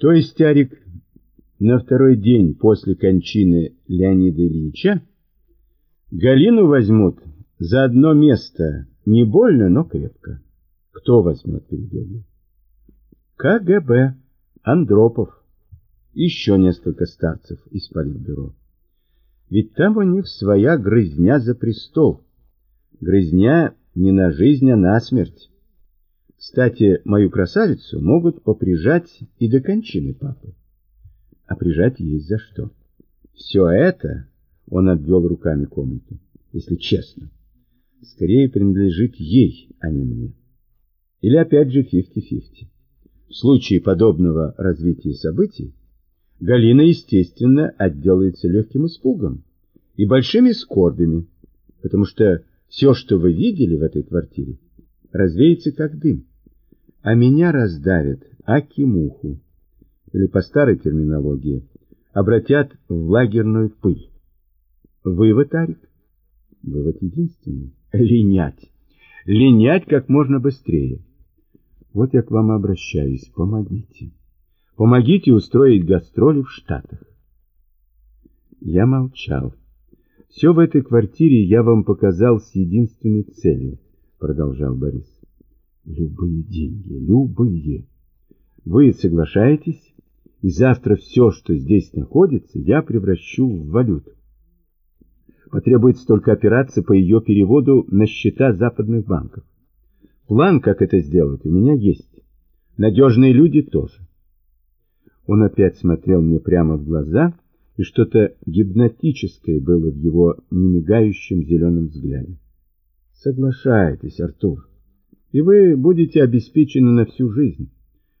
То есть, Арик, на второй день после кончины Леонида Ильича Галину возьмут за одно место, не больно, но крепко. Кто возьмет, перебил. КГБ, Андропов, еще несколько старцев из политбюро. Ведь там у них своя грызня за престол. Грызня не на жизнь, а на смерть. Кстати, мою красавицу могут поприжать и до кончины папы. А прижать есть за что. Все это, он обвел руками комнату, если честно, скорее принадлежит ей, а не мне. Или опять же 50-50. В случае подобного развития событий Галина, естественно, отделается легким испугом и большими скорбями, потому что все, что вы видели в этой квартире, развеется как дым а меня раздавят акимуху, или по старой терминологии, обратят в лагерную пыль. Вывод, Арик? Вывод единственный. Линять. Линять как можно быстрее. Вот я к вам обращаюсь. Помогите. Помогите устроить гастроли в Штатах. Я молчал. Все в этой квартире я вам показал с единственной целью, продолжал Борис. Любые деньги, любые. Вы соглашаетесь, и завтра все, что здесь находится, я превращу в валюту. Потребуется только операция по ее переводу на счета западных банков. План, как это сделать, у меня есть. Надежные люди тоже. Он опять смотрел мне прямо в глаза, и что-то гипнотическое было в его немигающем зеленом взгляде. Соглашайтесь, Артур и вы будете обеспечены на всю жизнь.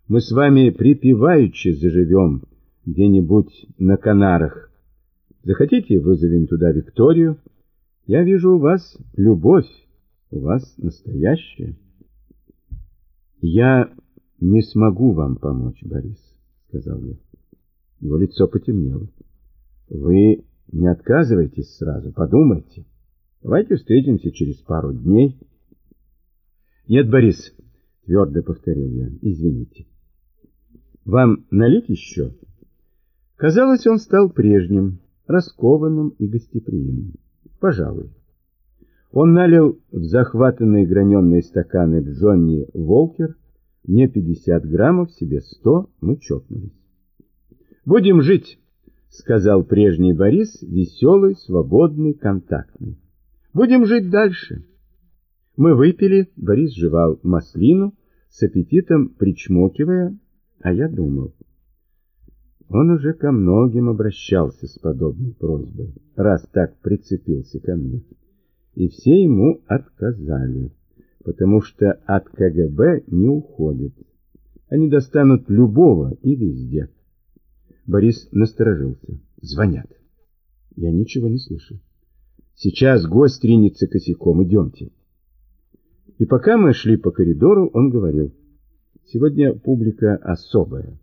Мы с вами припеваючи заживем где-нибудь на Канарах. Захотите, вызовем туда Викторию? Я вижу у вас любовь, у вас настоящая. Я не смогу вам помочь, Борис, сказал я. Его лицо потемнело. Вы не отказывайтесь сразу, подумайте. Давайте встретимся через пару дней. Нет, Борис, твердо повторил я, извините. Вам налить еще? Казалось, он стал прежним, раскованным и гостеприимным. Пожалуй. Он налил в захватанные граненые стаканы Джонни Волкер, мне 50 граммов, себе 100, мы чокнулись. «Будем жить», — сказал прежний Борис, веселый, свободный, контактный. «Будем жить дальше». Мы выпили, Борис жевал маслину, с аппетитом причмокивая, а я думал. Он уже ко многим обращался с подобной просьбой, раз так прицепился ко мне. И все ему отказали, потому что от КГБ не уходит. Они достанут любого и везде. Борис насторожился. Звонят. Я ничего не слышу. Сейчас гость ринется косяком. Идемте. И пока мы шли по коридору, он говорил, сегодня публика особая.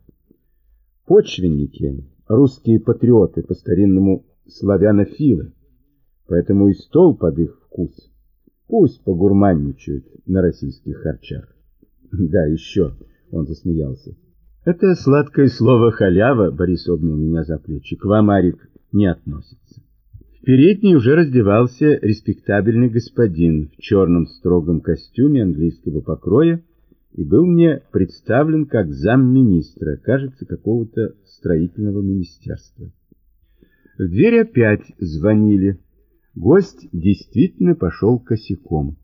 Почвенники, русские патриоты, по-старинному славянофилы, поэтому и стол под их вкус. Пусть погурманничают на российских харчах. Да, еще, он засмеялся. Это сладкое слово «халява», Борис обнял меня за плечи, к вам, Арик, не относится передней уже раздевался респектабельный господин в черном строгом костюме английского покроя и был мне представлен как замминистра, кажется, какого-то строительного министерства. В дверь опять звонили. Гость действительно пошел косяком.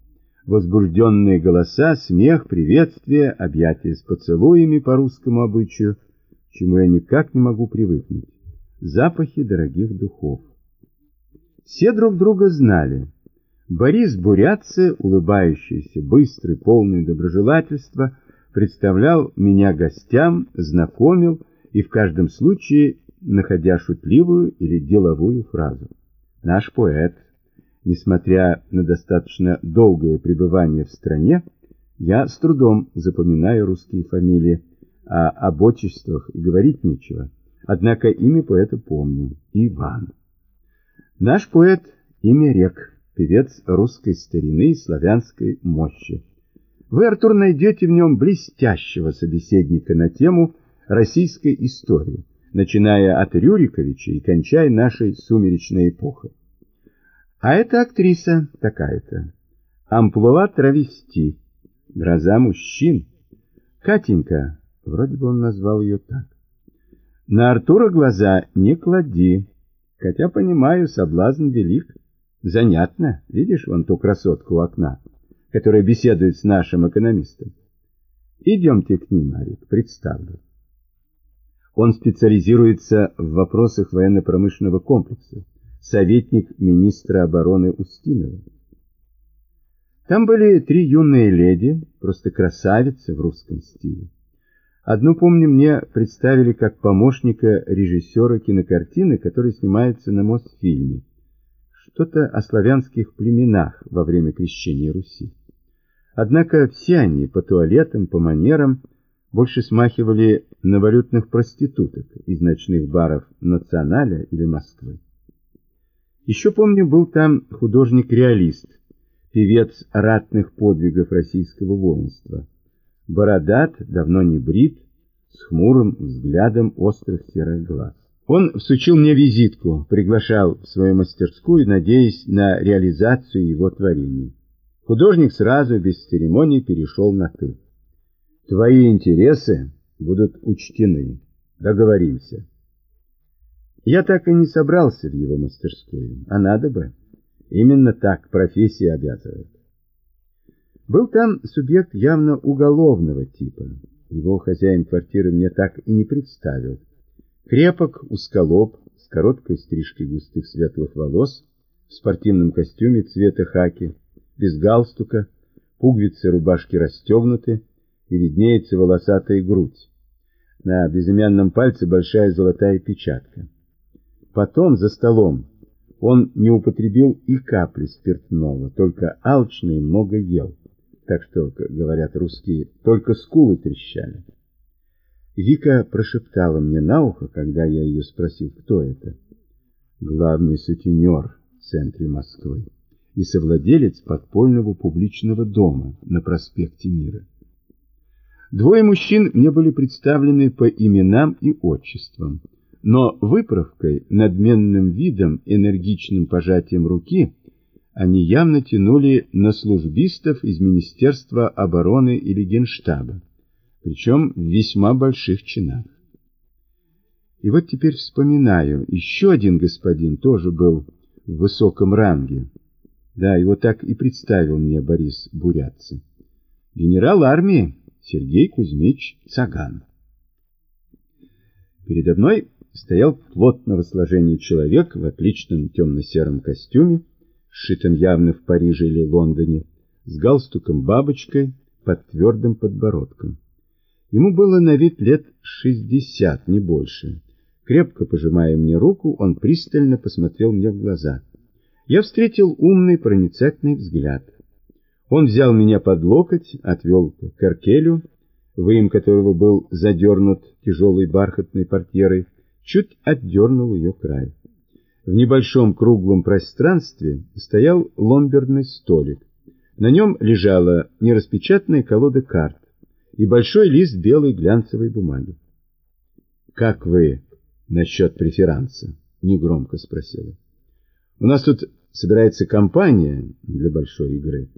Возбужденные голоса, смех, приветствия, объятия с поцелуями по русскому обычаю, чему я никак не могу привыкнуть. Запахи дорогих духов. Все друг друга знали. Борис Бурятце, улыбающийся, быстрый, полный доброжелательства, представлял меня гостям, знакомил и в каждом случае находя шутливую или деловую фразу. Наш поэт, несмотря на достаточно долгое пребывание в стране, я с трудом запоминаю русские фамилии, а об отчествах и говорить нечего. Однако имя поэта помню – Иван. Наш поэт – имя рек, певец русской старины и славянской мощи. Вы, Артур, найдете в нем блестящего собеседника на тему российской истории, начиная от Рюриковича и кончая нашей сумеречной эпохой. А эта актриса такая-то. Амплуа травести. Гроза мужчин. Катенька, вроде бы он назвал ее так. На Артура глаза не клади, хотя, понимаю, соблазн велик. Занятно, видишь вон ту красотку у окна, которая беседует с нашим экономистом. Идемте к ним, Арик, представлю. Он специализируется в вопросах военно-промышленного комплекса советник министра обороны Устинова. Там были три юные леди, просто красавицы в русском стиле. Одну, помню, мне представили как помощника режиссера кинокартины, который снимается на Мосфильме. Что-то о славянских племенах во время крещения Руси. Однако все они по туалетам, по манерам больше смахивали на валютных проституток из ночных баров Националя или Москвы. Еще помню, был там художник-реалист, певец ратных подвигов российского воинства. Бородат, давно не брит, с хмурым взглядом острых серых глаз. Он всучил мне визитку, приглашал в свою мастерскую, надеясь на реализацию его творений. Художник сразу, без церемоний, перешел на «ты». «Твои интересы будут учтены. Договоримся». Я так и не собрался в его мастерскую, а надо бы. Именно так профессия обязывает. Был там субъект явно уголовного типа. Его хозяин квартиры мне так и не представил. Крепок, узколоб, с короткой стрижкой густых светлых волос, в спортивном костюме цвета хаки, без галстука, пуговицы рубашки расстегнуты и виднеется волосатая грудь. На безымянном пальце большая золотая печатка. Потом за столом он не употребил и капли спиртного, только алчный много ел. Так что, говорят русские, только скулы трещали. Вика прошептала мне на ухо, когда я ее спросил, кто это. Главный сутенер в центре Москвы и совладелец подпольного публичного дома на проспекте Мира. Двое мужчин мне были представлены по именам и отчествам но выправкой, надменным видом, энергичным пожатием руки они явно тянули на службистов из Министерства обороны или Генштаба, причем в весьма больших чинах. И вот теперь вспоминаю, еще один господин тоже был в высоком ранге. Да, его так и представил мне Борис Бурятцев. Генерал армии Сергей Кузьмич Цаган. Передо мной стоял плотного сложения человек в отличном темно-сером костюме, сшитом явно в Париже или Лондоне, с галстуком-бабочкой под твердым подбородком. Ему было на вид лет шестьдесят, не больше. Крепко пожимая мне руку, он пристально посмотрел мне в глаза. Я встретил умный проницательный взгляд. Он взял меня под локоть, отвел к аркелю, выем которого был задернут тяжелой бархатной портьерой, чуть отдернул ее край. В небольшом круглом пространстве стоял ломберный столик. На нем лежала нераспечатанная колода карт и большой лист белой глянцевой бумаги. «Как вы насчет преферанса?» — негромко спросила. «У нас тут собирается компания для большой игры.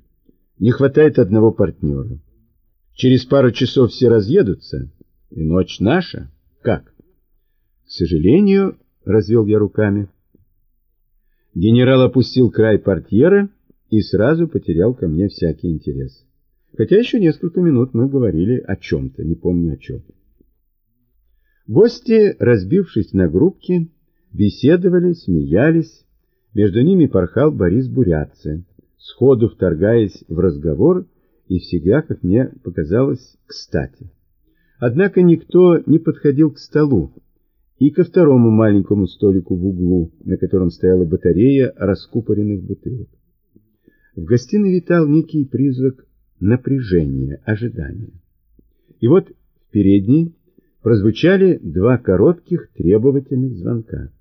Не хватает одного партнера. Через пару часов все разъедутся, и ночь наша. Как?» К сожалению, развел я руками. Генерал опустил край портьеры и сразу потерял ко мне всякий интерес. Хотя еще несколько минут мы говорили о чем-то, не помню о чем. Гости, разбившись на группки, беседовали, смеялись. Между ними порхал Борис Бурятце, сходу вторгаясь в разговор и всегда, как мне показалось, кстати. Однако никто не подходил к столу, и ко второму маленькому столику в углу, на котором стояла батарея раскупоренных бутылок. В гостиной витал некий призвук напряжения, ожидания. И вот в передней прозвучали два коротких требовательных звонка.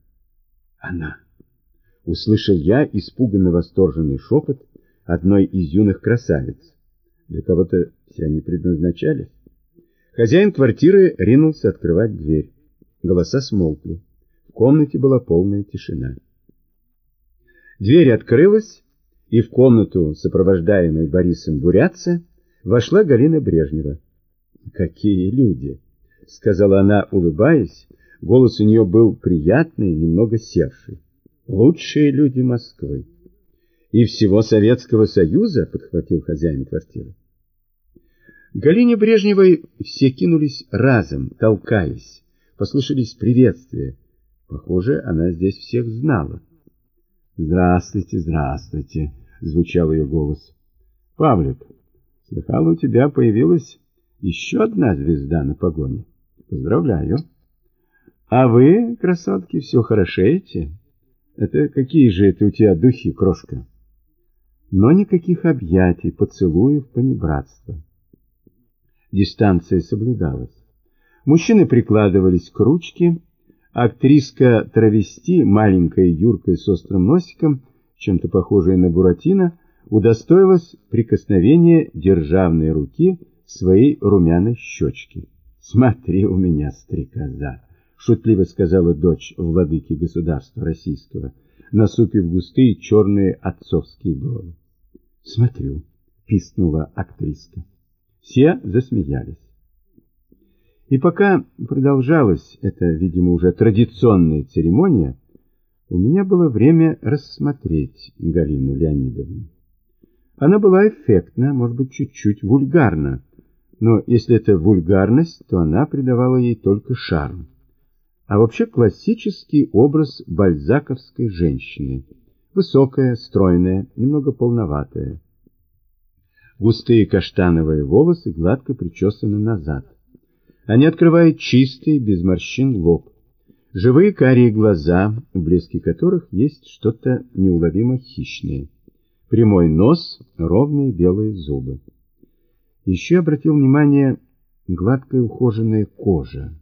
«Она!» — услышал я испуганно восторженный шепот одной из юных красавиц. Для кого-то все они предназначались. Хозяин квартиры ринулся открывать дверь. Голоса смолкли. В комнате была полная тишина. Дверь открылась, и в комнату, сопровождаемой Борисом Бурятца, вошла Галина Брежнева. «Какие люди!» — сказала она, улыбаясь. Голос у нее был приятный, немного севший. «Лучшие люди Москвы!» «И всего Советского Союза!» — подхватил хозяин квартиры. Галине Брежневой все кинулись разом, толкаясь. Послышались приветствия. Похоже, она здесь всех знала. «Здравствуйте, здравствуйте!» — звучал ее голос. «Павлик, слыхал, у тебя появилась еще одна звезда на погоне. Поздравляю!» «А вы, красотки, все хорошеете? Это какие же это у тебя духи, крошка?» Но никаких объятий, поцелуев, понебратства дистанция соблюдалась. Мужчины прикладывались к ручке, актриска травести, маленькая Юрка с острым носиком, чем-то похожая на Буратино, удостоилась прикосновения державной руки своей румяной щечки. «Смотри у меня, стрекоза!» — шутливо сказала дочь владыки государства российского, насупив густые черные отцовские брови. «Смотрю», — пискнула актриска. Все засмеялись. И пока продолжалась эта, видимо, уже традиционная церемония, у меня было время рассмотреть Галину Леонидовну. Она была эффектна, может быть, чуть-чуть вульгарна, но если это вульгарность, то она придавала ей только шарм. А вообще классический образ бальзаковской женщины. Высокая, стройная, немного полноватая. Густые каштановые волосы гладко причесаны назад. Они открывают чистый, без морщин лоб. Живые карие глаза, в блеске которых есть что-то неуловимо хищное. Прямой нос, ровные белые зубы. Еще обратил внимание гладкая ухоженная кожа.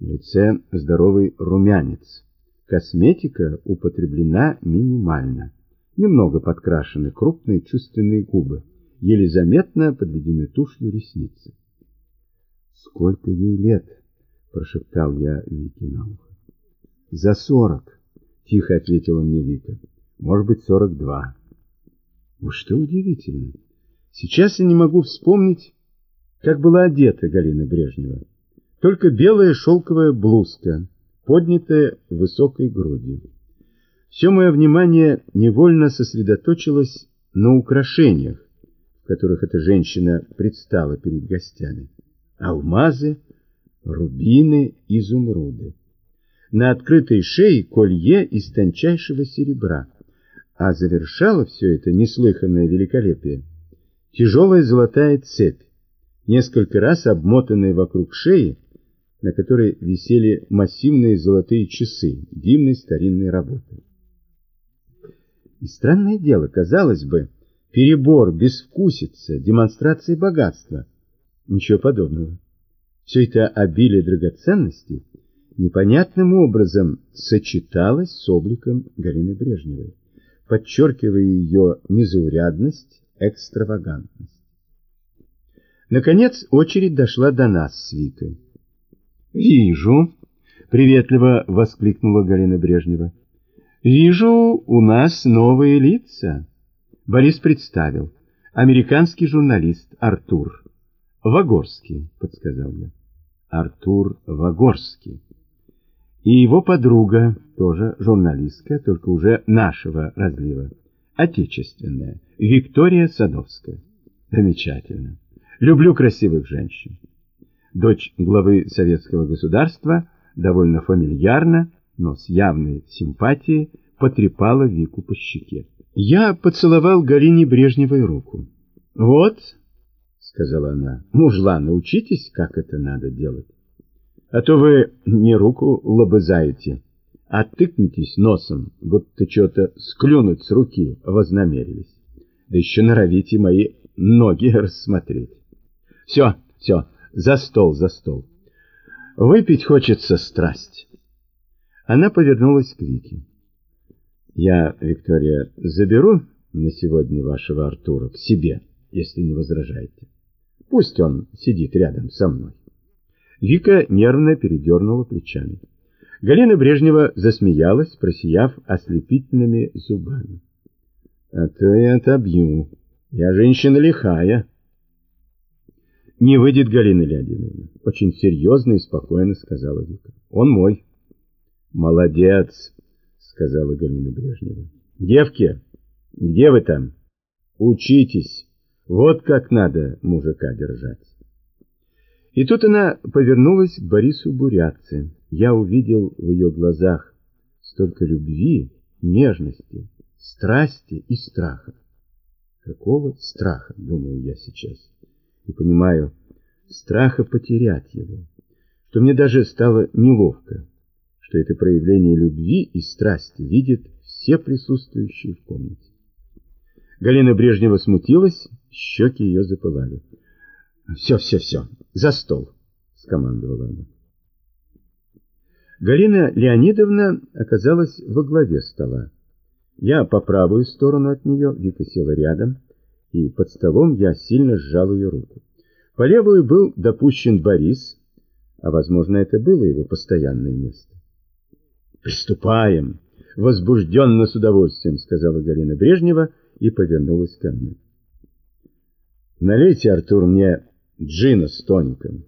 В лице здоровый румянец. Косметика употреблена минимально. Немного подкрашены крупные чувственные губы еле заметно подведены тушью ресницы. «Сколько ей лет?» — прошептал я Вике на ухо. «За сорок», — тихо ответила мне Вика. «Может быть, сорок два». Вот что удивительно. Сейчас я не могу вспомнить, как была одета Галина Брежнева. Только белая шелковая блузка, поднятая высокой грудью. Все мое внимание невольно сосредоточилось на украшениях, в которых эта женщина предстала перед гостями. Алмазы, рубины, изумруды. На открытой шее колье из тончайшего серебра, а завершало все это неслыханное великолепие тяжелая золотая цепь, несколько раз обмотанная вокруг шеи, на которой висели массивные золотые часы дивной старинной работы. И странное дело, казалось бы, перебор, безвкусица, демонстрация богатства. Ничего подобного. Все это обилие драгоценностей непонятным образом сочеталось с обликом Галины Брежневой, подчеркивая ее незаурядность, экстравагантность. Наконец очередь дошла до нас с Викой. «Вижу!» — приветливо воскликнула Галина Брежнева. «Вижу, у нас новые лица!» Борис представил. Американский журналист Артур. Вагорский, подсказал я. Артур Вагорский. И его подруга, тоже журналистка, только уже нашего разлива. Отечественная. Виктория Садовская. Замечательно. Люблю красивых женщин. Дочь главы советского государства довольно фамильярно, но с явной симпатией потрепала Вику по щеке. Я поцеловал Галине Брежневой руку. «Вот», — сказала она, — «мужла, научитесь, как это надо делать. А то вы не руку лобызаете, а тыкнетесь носом, будто что-то склюнуть с руки вознамерились. Да еще норовите мои ноги рассмотреть. Все, все, за стол, за стол. Выпить хочется страсть». Она повернулась к Вике. Я, Виктория, заберу на сегодня вашего Артура к себе, если не возражаете. Пусть он сидит рядом со мной. Вика нервно передернула плечами. Галина Брежнева засмеялась, просияв ослепительными зубами. — А то я отобью. Я женщина лихая. — Не выйдет, Галина Леонидовна. Очень серьезно и спокойно сказала Вика. — Он мой. — Молодец, сказала Галина Брежнева. — Девки, где вы там? Учитесь. Вот как надо мужика держать. И тут она повернулась к Борису Бурятце. Я увидел в ее глазах столько любви, нежности, страсти и страха. Какого страха, думаю я сейчас, и понимаю, страха потерять его, что мне даже стало неловко, что это проявление любви и страсти видят все присутствующие в комнате. Галина Брежнева смутилась, щеки ее запылали. «Все, все, все, за стол!» — скомандовала она. Галина Леонидовна оказалась во главе стола. Я по правую сторону от нее, Вика села рядом, и под столом я сильно сжал ее руку. По левую был допущен Борис, а, возможно, это было его постоянное место. «Приступаем!» — возбужденно с удовольствием сказала Галина Брежнева и повернулась ко мне. «Налейте, Артур, мне джина с тоником.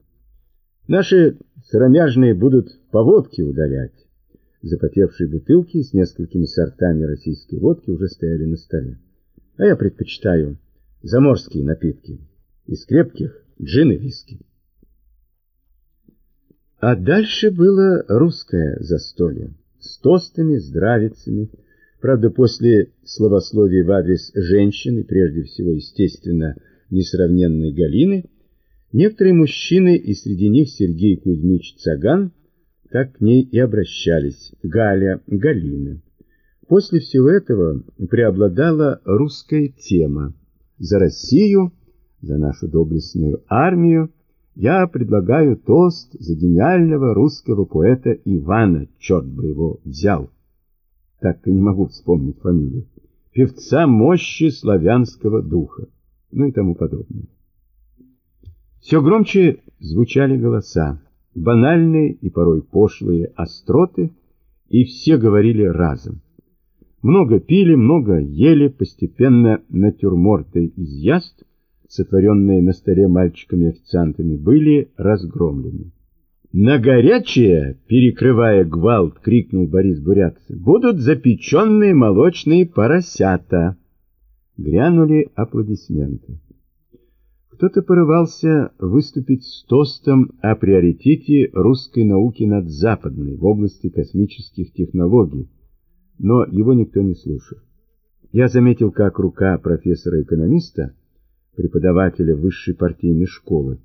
Наши сыромяжные будут по водке удалять. Запотевшие бутылки с несколькими сортами российской водки уже стояли на столе. А я предпочитаю заморские напитки. Из крепких джин и виски. А дальше было русское застолье. С тостами, здравицами. Правда, после словословия в адрес женщины, прежде всего, естественно, несравненной Галины, Некоторые мужчины, и среди них Сергей Кузьмич Цаган, так к ней и обращались. Галя, Галина. После всего этого преобладала русская тема. За Россию, за нашу доблестную армию я предлагаю тост за гениального русского поэта Ивана, черт бы его взял. Так и не могу вспомнить фамилию. Певца мощи славянского духа. Ну и тому подобное. Все громче звучали голоса, банальные и порой пошлые остроты, и все говорили разом. Много пили, много ели, постепенно натюрморты из яств, сотворенные на столе мальчиками-официантами, были разгромлены. «На горячее!» — перекрывая гвалт, крикнул Борис Бурятцы. «Будут запеченные молочные поросята!» Грянули аплодисменты. Кто-то порывался выступить с тостом о приоритете русской науки над западной в области космических технологий, но его никто не слушал. Я заметил, как рука профессора-экономиста, преподавателя высшей партийной школы,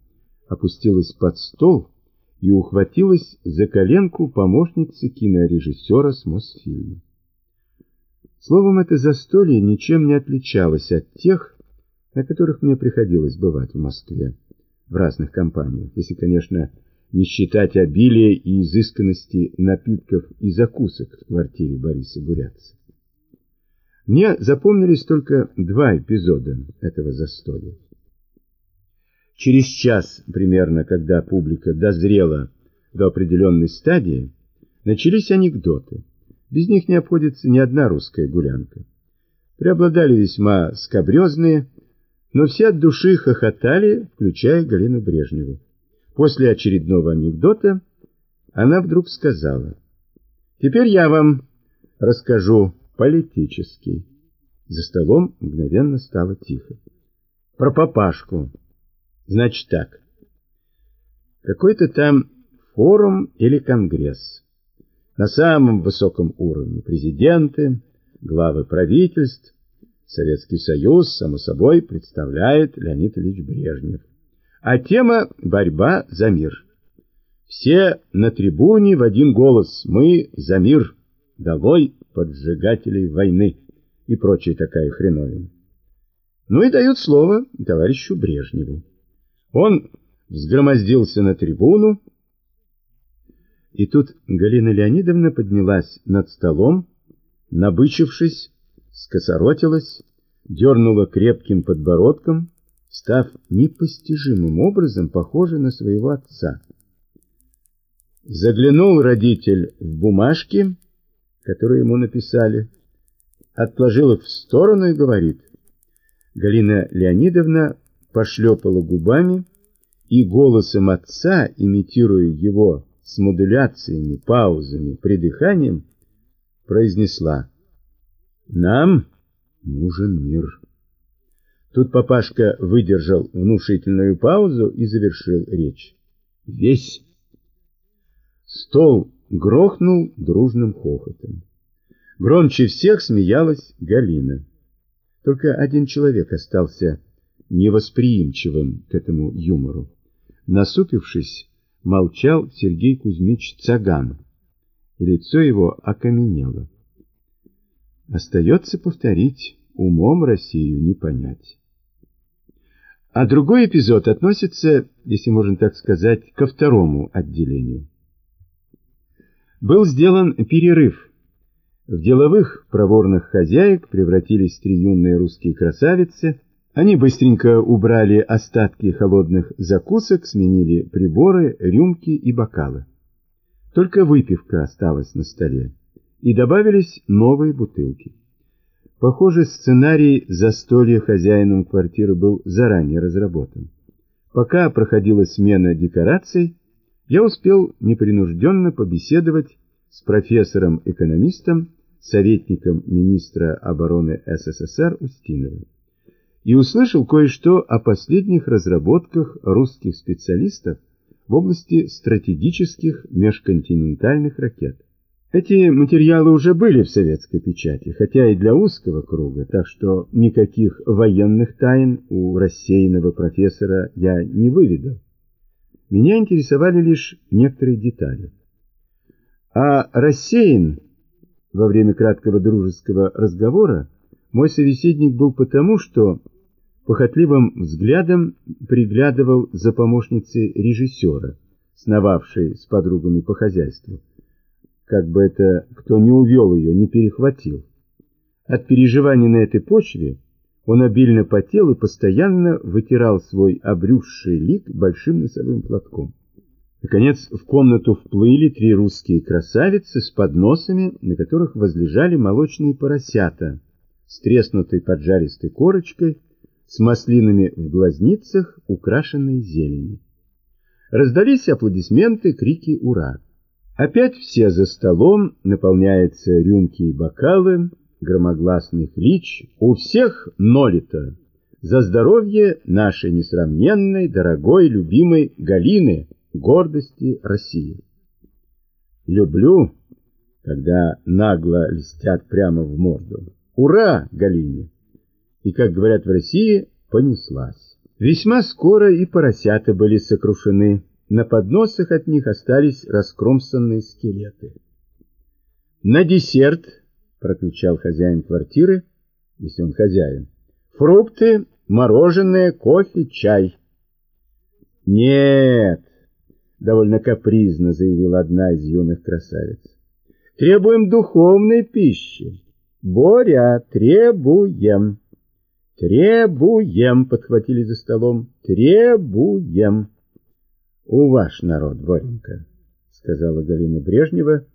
опустилась под стол и ухватилась за коленку помощницы кинорежиссера с Мосфильма. Словом, это застолье ничем не отличалось от тех, на которых мне приходилось бывать в Москве, в разных компаниях, если, конечно, не считать обилия и изысканности напитков и закусок в квартире Бориса Бурятца. Мне запомнились только два эпизода этого застолья. Через час примерно, когда публика дозрела до определенной стадии, начались анекдоты. Без них не обходится ни одна русская гулянка. Преобладали весьма скабрезные, но все от души хохотали, включая Галину Брежневу. После очередного анекдота она вдруг сказала, «Теперь я вам расскажу политический». За столом мгновенно стало тихо. «Про папашку. Значит так. Какой-то там форум или конгресс. На самом высоком уровне президенты, главы правительств, Советский Союз, само собой, представляет Леонид Ильич Брежнев. А тема «Борьба за мир». Все на трибуне в один голос «Мы за мир! Долой поджигателей войны!» и прочая такая хреновина. Ну и дают слово товарищу Брежневу. Он взгромоздился на трибуну, и тут Галина Леонидовна поднялась над столом, набычившись, скосоротилась, дернула крепким подбородком, став непостижимым образом похожей на своего отца. Заглянул родитель в бумажки, которые ему написали, отложил их в сторону и говорит. Галина Леонидовна пошлепала губами и голосом отца, имитируя его с модуляциями, паузами, придыханием, произнесла «Нам нужен мир». Тут папашка выдержал внушительную паузу и завершил речь. Весь стол грохнул дружным хохотом. Громче всех смеялась Галина. Только один человек остался невосприимчивым к этому юмору. Насупившись, молчал Сергей Кузьмич Цаган, и лицо его окаменело. Остается повторить, умом Россию не понять. А другой эпизод относится, если можно так сказать, ко второму отделению. Был сделан перерыв. В деловых проворных хозяек превратились три юные русские красавицы. Они быстренько убрали остатки холодных закусок, сменили приборы, рюмки и бокалы. Только выпивка осталась на столе, и добавились новые бутылки. Похоже, сценарий застолья хозяином квартиры был заранее разработан. Пока проходила смена декораций, я успел непринужденно побеседовать с профессором-экономистом, советником министра обороны СССР Устиновым и услышал кое-что о последних разработках русских специалистов в области стратегических межконтинентальных ракет. Эти материалы уже были в советской печати, хотя и для узкого круга, так что никаких военных тайн у рассеянного профессора я не выведал. Меня интересовали лишь некоторые детали. А рассеян во время краткого дружеского разговора мой собеседник был потому, что похотливым взглядом приглядывал за помощницей режиссера, сновавшей с подругами по хозяйству как бы это кто не увел ее, не перехватил. От переживаний на этой почве он обильно потел и постоянно вытирал свой обрюзший лик большим носовым платком. Наконец в комнату вплыли три русские красавицы с подносами, на которых возлежали молочные поросята с треснутой поджаристой корочкой, с маслинами в глазницах, украшенные зеленью. Раздались аплодисменты, крики «Ура!». Опять все за столом, наполняются рюмки и бокалы, громогласный клич, у всех нолито. За здоровье нашей несравненной, дорогой, любимой Галины, гордости России. Люблю, когда нагло льстят прямо в морду. Ура, Галине! И, как говорят в России, понеслась. Весьма скоро и поросята были сокрушены. На подносах от них остались раскромсанные скелеты. «На десерт!» — прокричал хозяин квартиры, если он хозяин. «Фрукты, мороженое, кофе, чай». «Нет!» — довольно капризно заявила одна из юных красавиц. «Требуем духовной пищи. Боря, требуем!» «Требуем!» — подхватили за столом. «Требуем!» «У ваш народ, Боренька», — сказала Галина Брежнева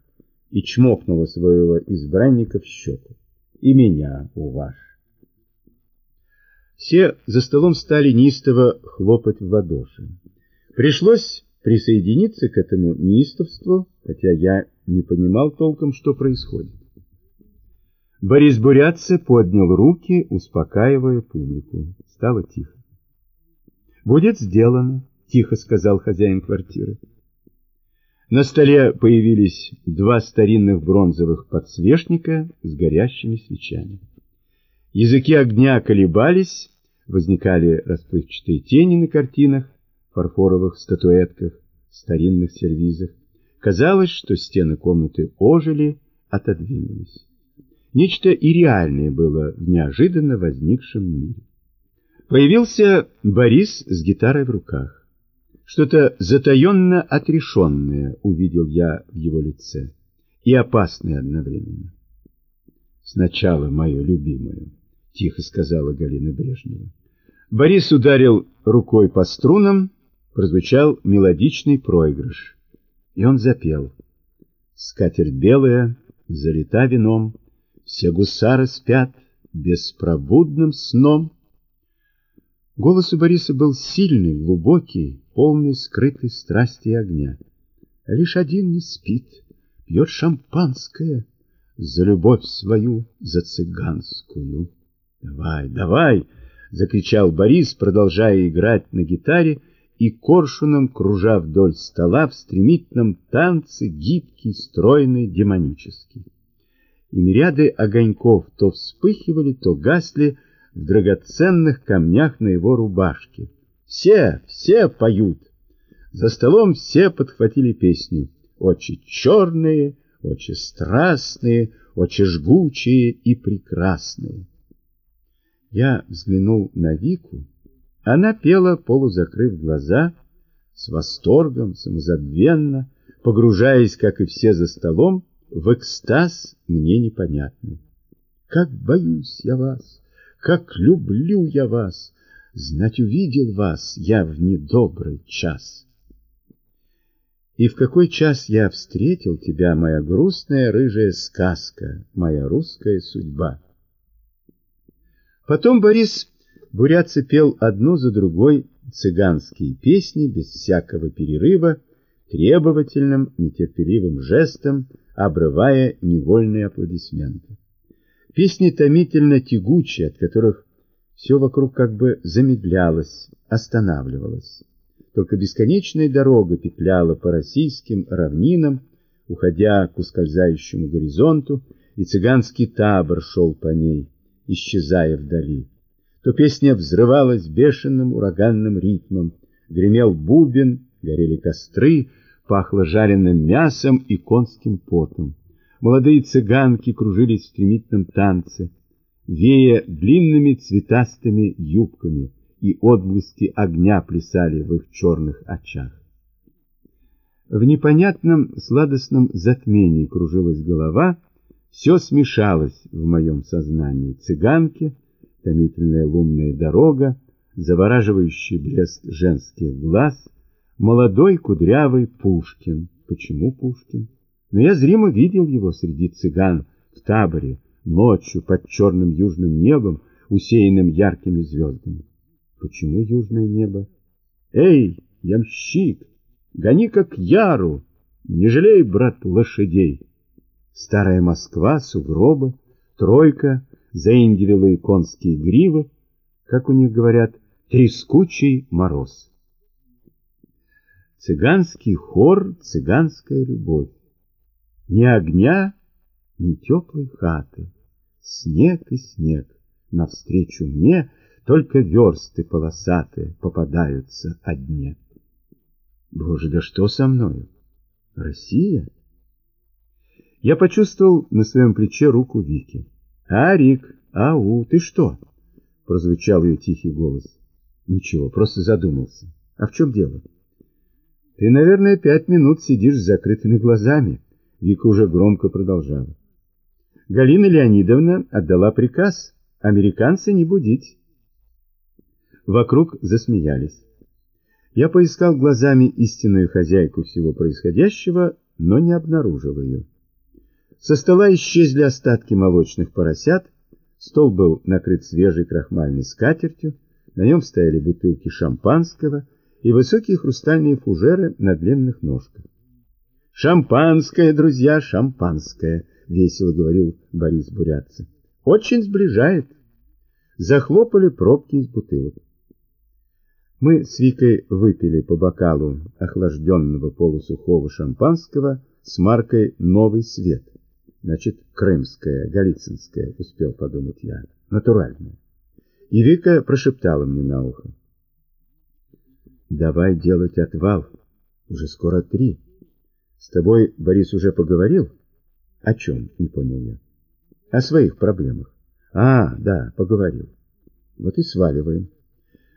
и чмокнула своего избранника в щеку. «И меня у ваш». Все за столом стали неистово хлопать в ладоши. Пришлось присоединиться к этому неистовству, хотя я не понимал толком, что происходит. Борис Бурятце поднял руки, успокаивая публику. Стало тихо. «Будет сделано», — тихо сказал хозяин квартиры. На столе появились два старинных бронзовых подсвечника с горящими свечами. Языки огня колебались, возникали расплывчатые тени на картинах, фарфоровых статуэтках, старинных сервизах. Казалось, что стены комнаты ожили, отодвинулись. Нечто и реальное было в неожиданно возникшем мире. Появился Борис с гитарой в руках. Что-то затаенно отрешенное увидел я в его лице, и опасное одновременно. «Сначала мою любимую», — тихо сказала Галина Брежнева. Борис ударил рукой по струнам, прозвучал мелодичный проигрыш. И он запел. Скатерть белая, залита вином, Все гусары спят беспробудным сном. Голос у Бориса был сильный, глубокий, полный скрытой страсти и огня. Лишь один не спит, пьет шампанское За любовь свою, за цыганскую. «Давай, давай!» — закричал Борис, продолжая играть на гитаре и коршуном кружа вдоль стола в стремительном танце, гибкий, стройный, демонический. И мириады огоньков то вспыхивали, то гасли, в драгоценных камнях на его рубашке. Все, все поют. За столом все подхватили песню. Очи черные, очи страстные, очи жгучие и прекрасные. Я взглянул на Вику. Она пела, полузакрыв глаза, с восторгом, самозабвенно, погружаясь, как и все за столом, в экстаз мне непонятный. Как боюсь я вас! как люблю я вас! Знать увидел вас я в недобрый час. И в какой час я встретил тебя, моя грустная рыжая сказка, моя русская судьба? Потом Борис Бурятцы пел одну за другой цыганские песни без всякого перерыва, требовательным, нетерпеливым жестом, обрывая невольные аплодисменты. Песни томительно тягучие, от которых все вокруг как бы замедлялось, останавливалось. Только бесконечная дорога петляла по российским равнинам, уходя к ускользающему горизонту, и цыганский табор шел по ней, исчезая вдали. То песня взрывалась бешеным ураганным ритмом, гремел бубен, горели костры, пахло жареным мясом и конским потом. Молодые цыганки кружились в стремительном танце, вея длинными цветастыми юбками, и отблески огня плясали в их черных очах. В непонятном сладостном затмении кружилась голова, все смешалось в моем сознании. Цыганки, томительная лунная дорога, завораживающий блеск женских глаз, молодой кудрявый Пушкин. Почему Пушкин? но я зримо видел его среди цыган в таборе, ночью под черным южным небом, усеянным яркими звездами. Почему южное небо? Эй, ямщик, гони-ка к яру, не жалей, брат, лошадей. Старая Москва, сугробы, тройка, заиндивелые конские гривы, как у них говорят, трескучий мороз. Цыганский хор, цыганская любовь. Ни огня, ни теплой хаты, Снег и снег, навстречу мне Только версты полосатые Попадаются одни. Боже, да что со мною? Россия? Я почувствовал на своем плече руку Вики. «А, Рик, ау, ты что?» Прозвучал ее тихий голос. «Ничего, просто задумался. А в чем дело?» «Ты, наверное, пять минут сидишь с закрытыми глазами». Вика уже громко продолжала. Галина Леонидовна отдала приказ американца не будить. Вокруг засмеялись. Я поискал глазами истинную хозяйку всего происходящего, но не обнаружил ее. Со стола исчезли остатки молочных поросят, стол был накрыт свежей крахмальной скатертью, на нем стояли бутылки шампанского и высокие хрустальные фужеры на длинных ножках. «Шампанское, друзья, шампанское!» — весело говорил Борис Бурятца. «Очень сближает!» Захлопали пробки из бутылок. Мы с Викой выпили по бокалу охлажденного полусухого шампанского с маркой «Новый свет». Значит, крымское, галицинское, успел подумать я, натуральное. И Вика прошептала мне на ухо. «Давай делать отвал, уже скоро три». С тобой Борис уже поговорил? О чем, не понял я. О своих проблемах. А, да, поговорил. Вот и сваливаем.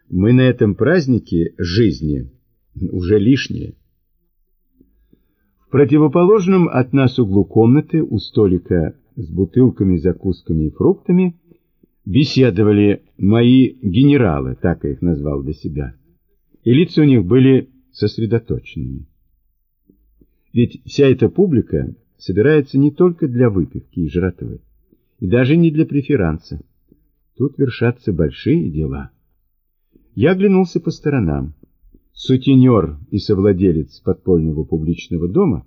Мы на этом празднике жизни уже лишние. В противоположном от нас углу комнаты у столика с бутылками, закусками и фруктами беседовали мои генералы, так я их назвал для себя, и лица у них были сосредоточенными. Ведь вся эта публика собирается не только для выпивки и жратвы, и даже не для преферанса. Тут вершатся большие дела. Я оглянулся по сторонам. Сутенер и совладелец подпольного публичного дома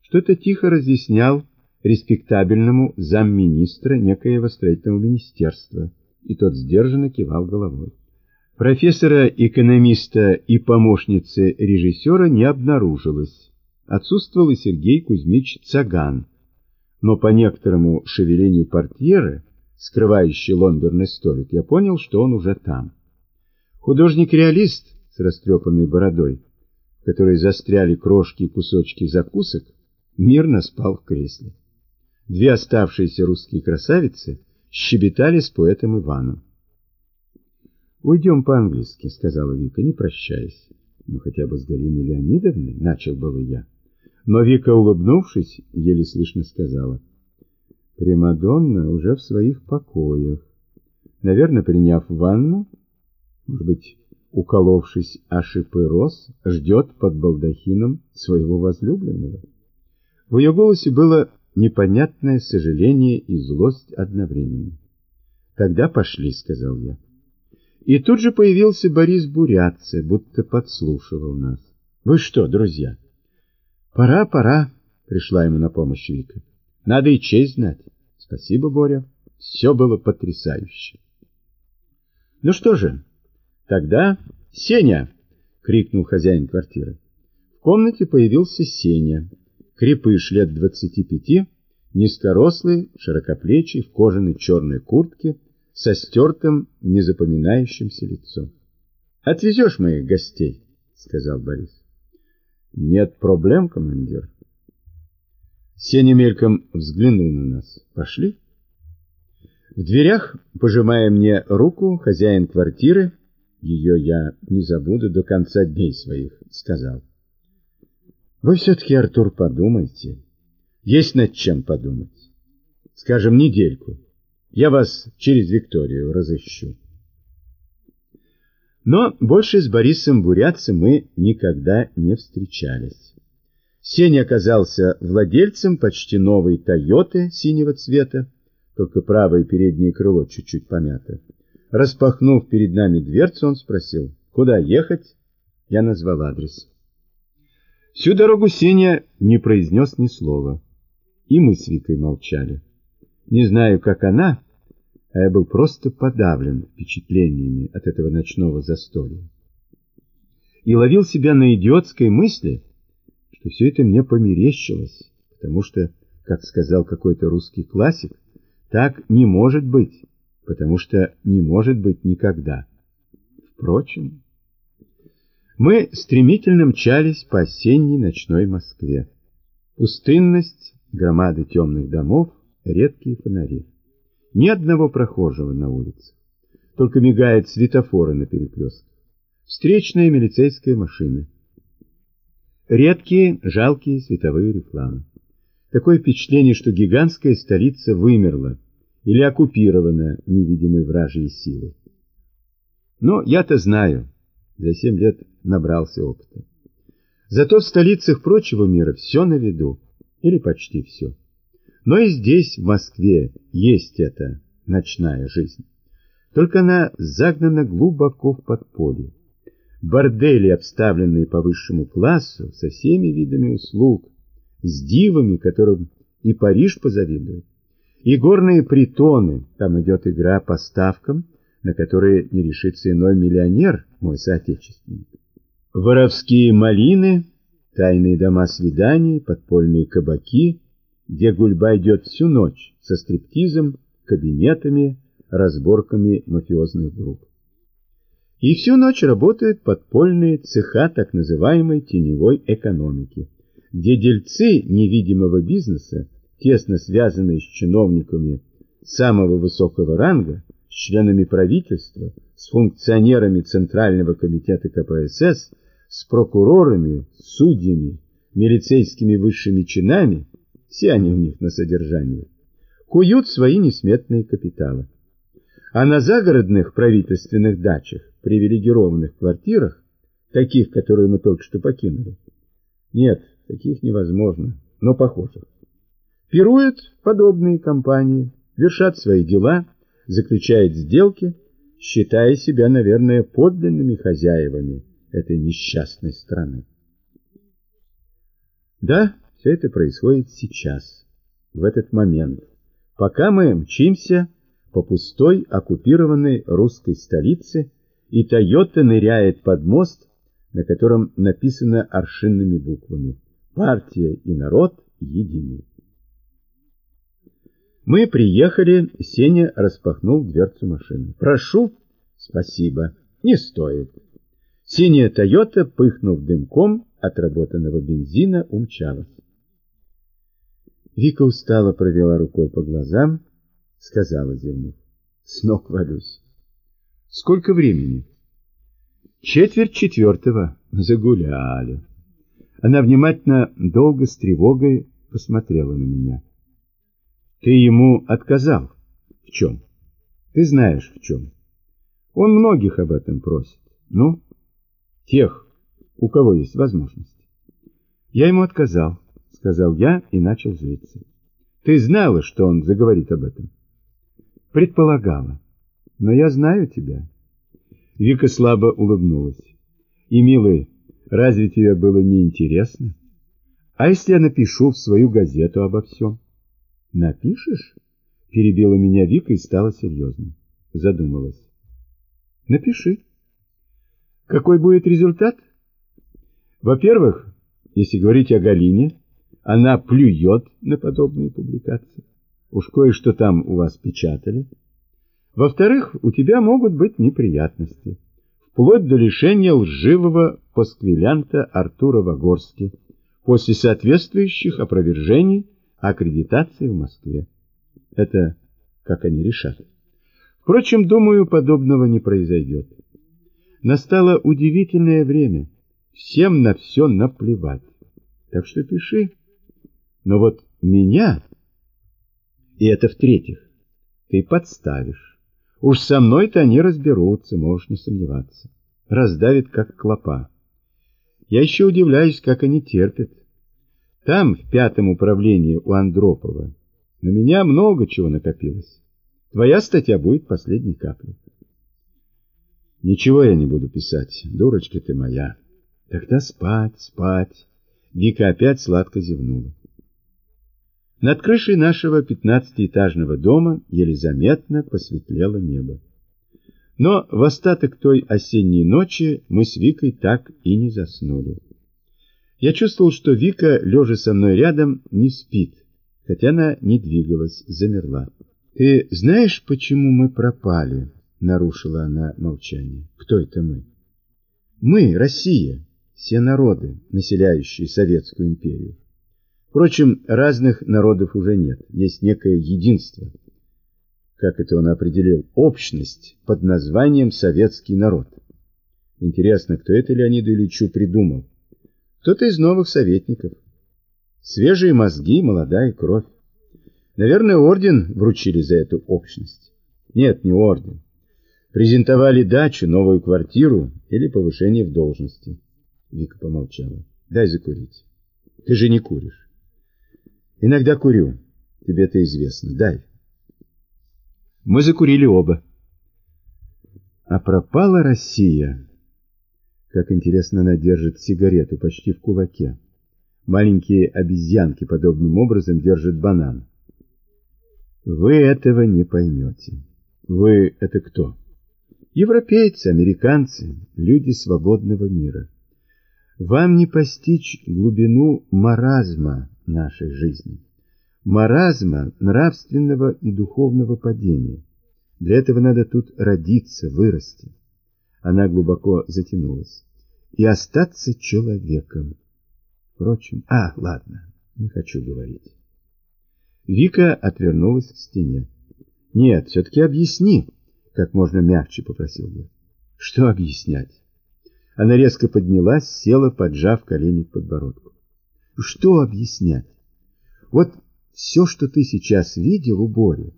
что-то тихо разъяснял респектабельному замминистра некоего строительного министерства, и тот сдержанно кивал головой. Профессора, экономиста и помощницы режиссера не обнаружилось. Отсутствовал и Сергей Кузьмич Цаган, но по некоторому шевелению портьеры, скрывающей ломберный столик, я понял, что он уже там. Художник-реалист с растрепанной бородой, в которой застряли крошки и кусочки закусок, мирно спал в кресле. Две оставшиеся русские красавицы щебетали с поэтом Иваном. «Уйдем по-английски», — сказала Вика, — «не прощаясь». «Ну, хотя бы с Галиной Леонидовной», — начал было я. Но Вика, улыбнувшись, еле слышно сказала. «Примадонна уже в своих покоях. Наверное, приняв ванну, может быть, уколовшись о шипы роз, ждет под балдахином своего возлюбленного». В ее голосе было непонятное сожаление и злость одновременно. «Тогда пошли», — сказал я. И тут же появился Борис Бурятце, будто подслушивал нас. «Вы что, друзья?» «Пора, пора», — пришла ему на помощь Вика. «Надо и честь знать». «Спасибо, Боря. Все было потрясающе». «Ну что же, тогда Сеня!» — крикнул хозяин квартиры. В комнате появился Сеня крепыш лет двадцати пяти, низкорослый, широкоплечий, в кожаной черной куртке, со стертым, незапоминающимся лицом. — Отвезешь моих гостей? — сказал Борис. — Нет проблем, командир. Сеня мельком взглянул на нас. — Пошли? В дверях, пожимая мне руку, хозяин квартиры, ее я не забуду до конца дней своих, сказал — вы все-таки, Артур, подумайте. Есть над чем подумать. Скажем, недельку. Я вас через Викторию разыщу. Но больше с Борисом Бурятцем мы никогда не встречались. Сеня оказался владельцем почти новой «Тойоты» синего цвета, только правое переднее крыло чуть-чуть помято. Распахнув перед нами дверцу, он спросил, куда ехать? Я назвал адрес. Всю дорогу Сеня не произнес ни слова. И мы с Викой молчали. Не знаю, как она, а я был просто подавлен впечатлениями от этого ночного застолья. И ловил себя на идиотской мысли, что все это мне померещилось, потому что, как сказал какой-то русский классик, так не может быть, потому что не может быть никогда. Впрочем... Мы стремительно мчались по осенней ночной Москве. Пустынность, громады темных домов, редкие фонари. Ни одного прохожего на улице. Только мигают светофоры на перекрестках. Встречная милицейская машина. Редкие, жалкие световые рекламы. Такое впечатление, что гигантская столица вымерла или оккупирована невидимой вражьей силой. Но я-то знаю, за семь лет набрался опыта. Зато в столицах прочего мира все на виду, или почти все. Но и здесь, в Москве, есть эта ночная жизнь. Только она загнана глубоко в подполье. Бордели, обставленные по высшему классу, со всеми видами услуг, с дивами, которым и Париж позавидует, и горные притоны, там идет игра по ставкам, на которые не решится иной миллионер, мой соотечественник. Воровские малины, тайные дома свиданий, подпольные кабаки, где гульба идет всю ночь со стриптизом, кабинетами, разборками мафиозных групп. И всю ночь работают подпольные цеха так называемой теневой экономики, где дельцы невидимого бизнеса, тесно связанные с чиновниками самого высокого ранга, с членами правительства, с функционерами Центрального комитета КПСС, с прокурорами, судьями, милицейскими высшими чинами, все они у них на содержании, куют свои несметные капиталы. А на загородных правительственных дачах, привилегированных квартирах, таких, которые мы только что покинули, нет, таких невозможно, но похожих. Пируют подобные компании, вершат свои дела, заключают сделки, считая себя, наверное, подлинными хозяевами этой несчастной страны. Да, все это происходит сейчас, в этот момент, пока мы мчимся по пустой оккупированной русской столице, и Тойота ныряет под мост, на котором написано аршинными буквами «Партия и народ едины». Мы приехали, Сеня распахнул дверцу машины. «Прошу». «Спасибо». «Не стоит». Синяя Тойота, пыхнув дымком отработанного бензина, умчалась. Вика устало провела рукой по глазам, сказала зевнув. С ног валюсь. Сколько времени? Четверть четвертого. Загуляли. Она внимательно, долго, с тревогой посмотрела на меня. Ты ему отказал. В чем? Ты знаешь, в чем. Он многих об этом просит. Ну, тех, у кого есть возможность. Я ему отказал, сказал я и начал злиться. Ты знала, что он заговорит об этом? Предполагала. Но я знаю тебя. Вика слабо улыбнулась. И, милый, разве тебе было неинтересно? А если я напишу в свою газету обо всем? Напишешь? Перебила меня Вика и стала серьезной. Задумалась. Напиши. Какой будет результат? Во-первых, если говорить о Галине, она плюет на подобные публикации. Уж кое-что там у вас печатали. Во-вторых, у тебя могут быть неприятности, вплоть до лишения лживого пасквилянта Артура Вагорски после соответствующих опровержений аккредитации в Москве. Это как они решат. Впрочем, думаю, подобного не произойдет. Настало удивительное время. Всем на все наплевать. Так что пиши. Но вот меня, и это в-третьих, ты подставишь. Уж со мной-то они разберутся, можешь не сомневаться. Раздавит, как клопа. Я еще удивляюсь, как они терпят. Там, в пятом управлении у Андропова, на меня много чего накопилось. Твоя статья будет последней каплей. Ничего я не буду писать, дурочка ты моя. Тогда спать, спать. Вика опять сладко зевнула. Над крышей нашего пятнадцатиэтажного дома еле заметно посветлело небо. Но в остаток той осенней ночи мы с Викой так и не заснули. Я чувствовал, что Вика, лежа со мной рядом, не спит, хотя она не двигалась, замерла. «Ты знаешь, почему мы пропали?» — нарушила она молчание. «Кто это мы?» «Мы, Россия, все народы, населяющие Советскую империю. Впрочем, разных народов уже нет, есть некое единство. Как это он определил? Общность под названием «Советский народ». Интересно, кто это Леониду Ильичу придумал? Кто-то из новых советников. Свежие мозги, молодая кровь. Наверное, орден вручили за эту общность. Нет, не орден. Презентовали дачу, новую квартиру или повышение в должности. Вика помолчала. Дай закурить. Ты же не куришь. Иногда курю. Тебе это известно. Дай. Мы закурили оба. А пропала Россия. Как интересно, она держит сигарету почти в кулаке. Маленькие обезьянки подобным образом держат банан. Вы этого не поймете. Вы это кто? Европейцы, американцы, люди свободного мира. Вам не постичь глубину маразма нашей жизни. Маразма нравственного и духовного падения. Для этого надо тут родиться, вырасти она глубоко затянулась, и остаться человеком. Впрочем, а, ладно, не хочу говорить. Вика отвернулась к стене. Нет, все-таки объясни, как можно мягче попросил я. Что объяснять? Она резко поднялась, села, поджав колени к подбородку. Что объяснять? Вот все, что ты сейчас видел у Бори,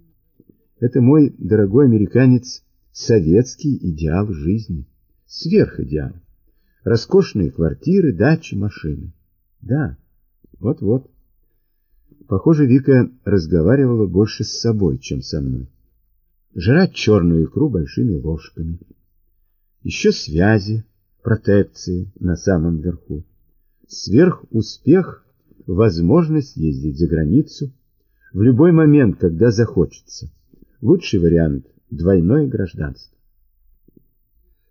это мой дорогой американец советский идеал жизни, сверхидеал. Роскошные квартиры, дачи, машины. Да, Вот-вот. Похоже, Вика разговаривала больше с собой, чем со мной. Жрать черную икру большими ложками. Еще связи, протекции на самом верху. Сверхуспех – возможность ездить за границу в любой момент, когда захочется. Лучший вариант – двойное гражданство.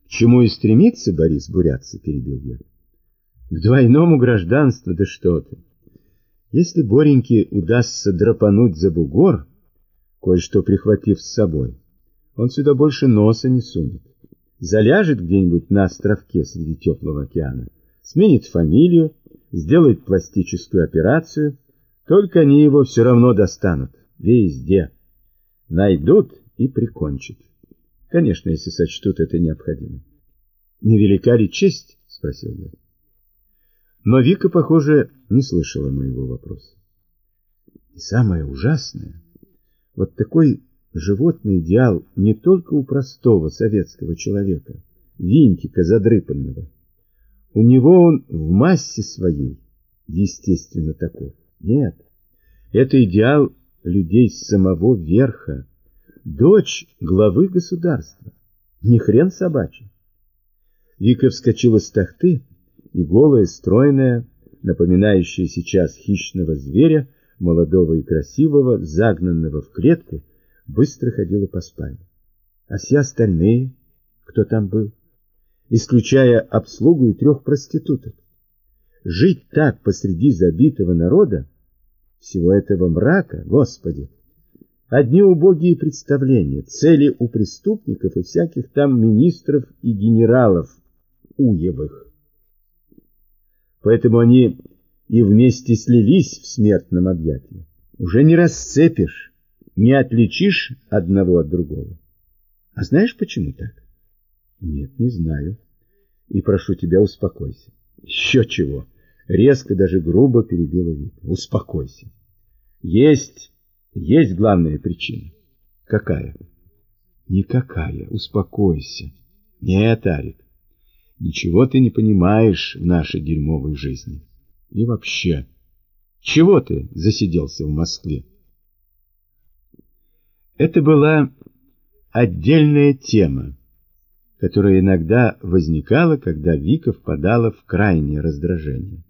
К чему и стремится Борис Бурятцы, перебил я. К двойному гражданству, да что ты. Если Бореньке удастся драпануть за бугор, кое-что прихватив с собой, он сюда больше носа не сунет. Заляжет где-нибудь на островке среди теплого океана, сменит фамилию, сделает пластическую операцию, только они его все равно достанут, везде. Найдут и прикончат. Конечно, если сочтут это необходимым. «Невелика ли честь?» — спросил я. Но Вика, похоже, не слышала моего вопроса. И самое ужасное, вот такой животный идеал не только у простого советского человека, винтика задрыпанного. У него он в массе своей, естественно, таков. Нет, это идеал людей с самого верха, дочь главы государства, не хрен собачий. Вика вскочила с тахты, и голая, стройная, напоминающая сейчас хищного зверя, молодого и красивого, загнанного в клетку, быстро ходила по спальне. А все остальные, кто там был, исключая обслугу и трех проституток. Жить так посреди забитого народа, всего этого мрака, Господи! Одни убогие представления, цели у преступников и всяких там министров и генералов уевых. Поэтому они и вместе слились в смертном объятии. Уже не расцепишь, не отличишь одного от другого. А знаешь, почему так? Нет, не знаю. И прошу тебя, успокойся. Еще чего. Резко, даже грубо перебила Вика. Успокойся. Есть, есть главная причина. Какая? Никакая. Успокойся. Нет, Арик. Ничего ты не понимаешь в нашей дерьмовой жизни. И вообще, чего ты засиделся в Москве? Это была отдельная тема, которая иногда возникала, когда Вика впадала в крайнее раздражение.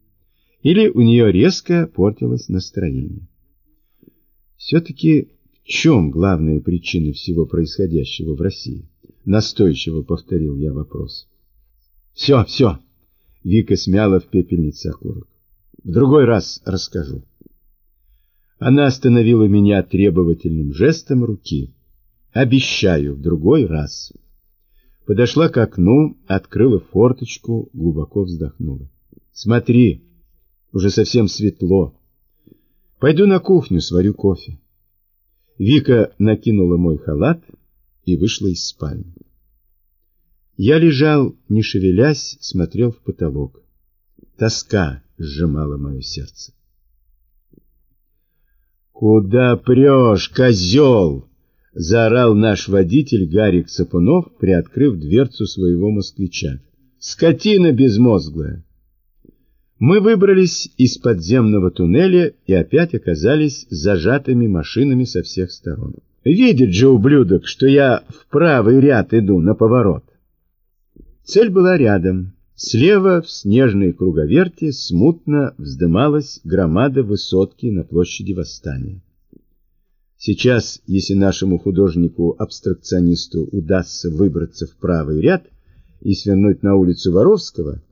Или у нее резко портилось настроение. Все-таки в чем главная причина всего происходящего в России? Настойчиво повторил я вопрос. Все, все. Вика смяла в пепельнице окурок. В другой раз расскажу. Она остановила меня требовательным жестом руки. Обещаю, в другой раз. Подошла к окну, открыла форточку, глубоко вздохнула. Смотри, уже совсем светло. Пойду на кухню, сварю кофе. Вика накинула мой халат и вышла из спальни. Я лежал, не шевелясь, смотрел в потолок. Тоска сжимала мое сердце. «Куда прешь, козел?» — заорал наш водитель Гарик Сапунов, приоткрыв дверцу своего москвича. «Скотина безмозглая!» Мы выбрались из подземного туннеля и опять оказались зажатыми машинами со всех сторон. Видит же ублюдок, что я в правый ряд иду на поворот. Цель была рядом. Слева в снежной круговерти смутно вздымалась громада высотки на площади Восстания. Сейчас, если нашему художнику-абстракционисту удастся выбраться в правый ряд и свернуть на улицу Воровского...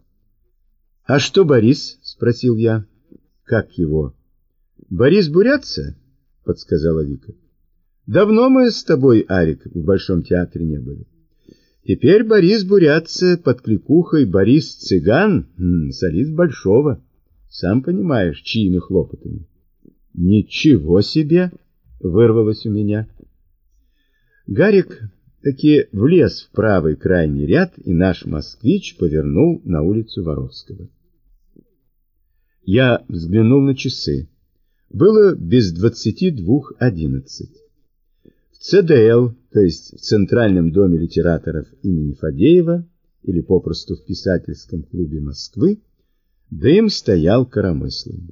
— А что Борис? — спросил я. — Как его? — Борис Бурятца? — подсказала Вика. — Давно мы с тобой, Арик, в Большом театре не были. Теперь Борис Бурятца под кликухой Борис Цыган, солист Большого. Сам понимаешь, чьими хлопотами. Ничего себе! Вырвалось у меня. Гарик таки влез в правый крайний ряд, и наш москвич повернул на улицу Воровского. Я взглянул на часы. Было без двадцати двух одиннадцать. ЦДЛ, то есть в Центральном доме литераторов имени Фадеева или попросту в писательском клубе Москвы, дым стоял коромыслом.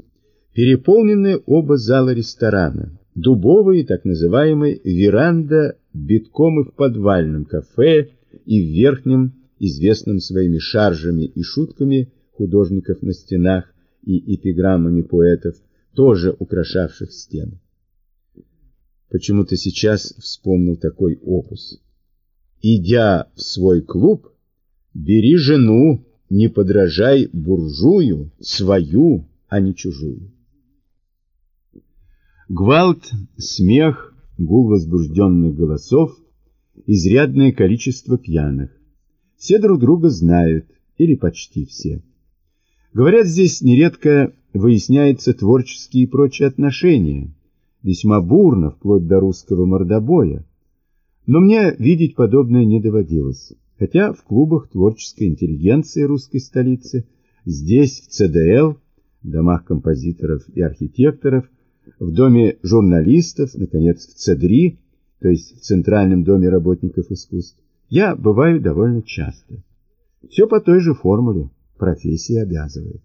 Переполнены оба зала ресторана, дубовые, так называемые веранда битком и в подвальном кафе, и в верхнем, известном своими шаржами и шутками художников на стенах и эпиграммами поэтов, тоже украшавших стены. Почему-то сейчас вспомнил такой опус. Идя в свой клуб, бери жену, не подражай буржую, свою, а не чужую. Гвалт, смех, гул возбужденных голосов, изрядное количество пьяных. Все друг друга знают, или почти все. Говорят, здесь нередко выясняются творческие и прочие отношения, весьма бурно, вплоть до русского мордобоя. Но мне видеть подобное не доводилось, хотя в клубах творческой интеллигенции русской столицы, здесь, в ЦДЛ, в домах композиторов и архитекторов, в доме журналистов, наконец, в ЦДРИ, то есть в Центральном доме работников искусств, я бываю довольно часто. Все по той же формуле, профессия обязывает.